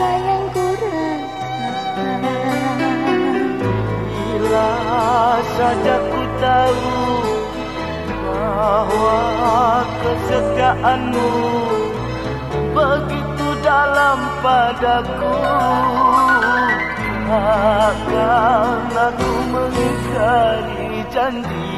Sayangku yang Bila saja ku tahu Bahwa kesetiaanmu Begitu dalam padaku Takkan aku mengingkari janji.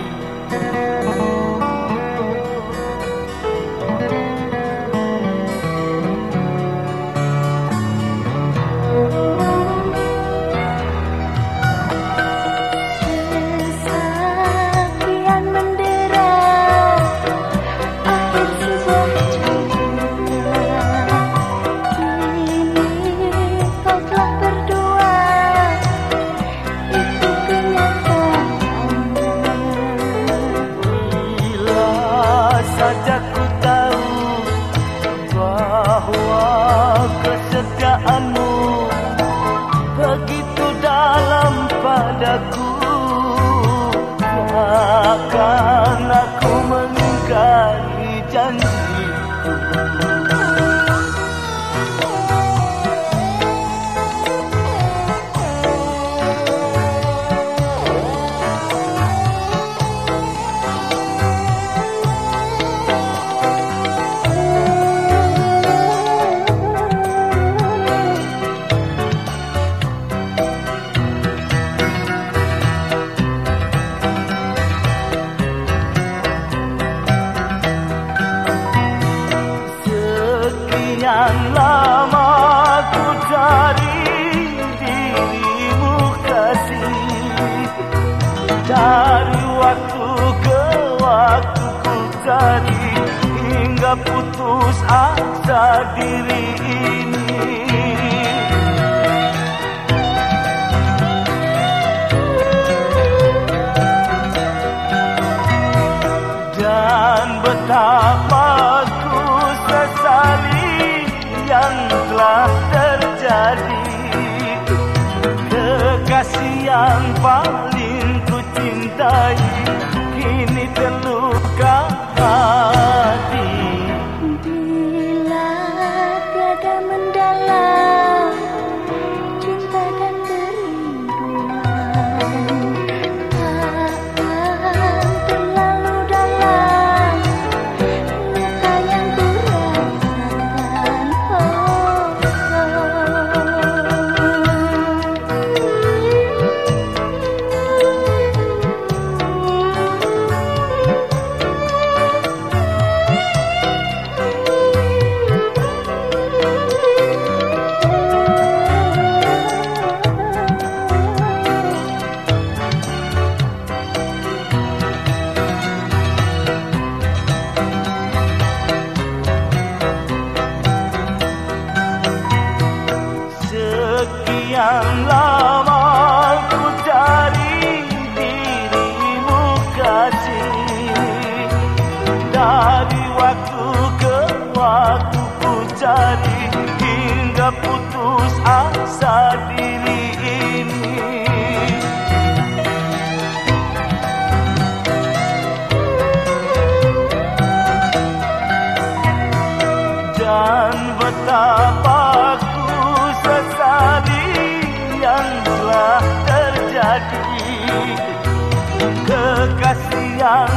Ku cari dirimu kasih. Dari waktu ke waktu ku cari Hingga putus asa diri ini. Dan betapa yang telah yang paling ku cintai. Kini terluka waktu ke waktu ku cari Hingga putus asa diri ini. Dan betapa ku sesali yang telah terjadi Kekasih yang